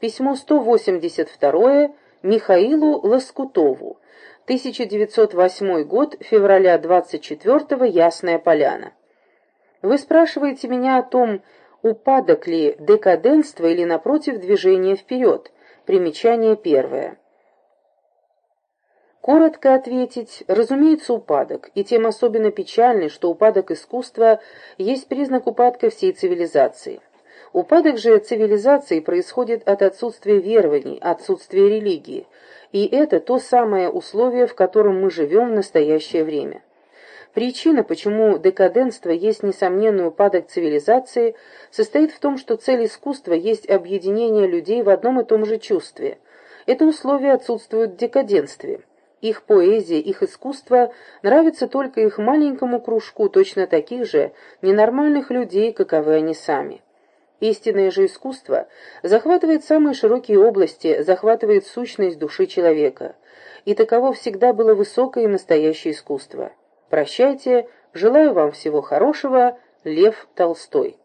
Письмо 182 Михаилу Лоскутову. 1908 год, февраля 24 Ясная Поляна. Вы спрашиваете меня о том, упадок ли декаденство или, напротив, движение вперед. Примечание первое. Коротко ответить, разумеется, упадок, и тем особенно печальный, что упадок искусства есть признак упадка всей цивилизации. Упадок же цивилизации происходит от отсутствия верований, отсутствия религии, и это то самое условие, в котором мы живем в настоящее время. Причина, почему декаденство есть несомненный упадок цивилизации, состоит в том, что цель искусства есть объединение людей в одном и том же чувстве. Это условие отсутствует в декаденстве. Их поэзия, их искусство нравится только их маленькому кружку точно таких же ненормальных людей, каковы они сами. Истинное же искусство захватывает самые широкие области, захватывает сущность души человека. И таково всегда было высокое и настоящее искусство. Прощайте, желаю вам всего хорошего, Лев Толстой.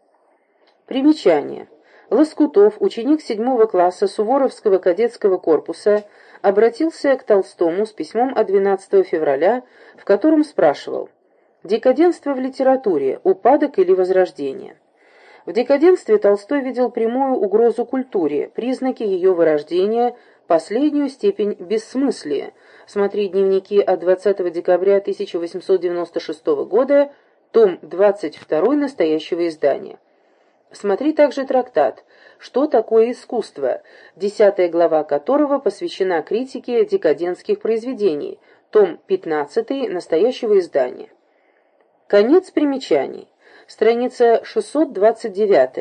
Примечание. Лоскутов, ученик седьмого класса Суворовского кадетского корпуса, обратился к Толстому с письмом от 12 февраля, в котором спрашивал «Декаденство в литературе, упадок или возрождение?» В декаденстве Толстой видел прямую угрозу культуре, признаки ее вырождения, последнюю степень бессмыслия. Смотри дневники от 20 декабря 1896 года, том 22 настоящего издания. Смотри также трактат «Что такое искусство», десятая глава которого посвящена критике декадентских произведений, том 15 настоящего издания. Конец примечаний. Страница 629.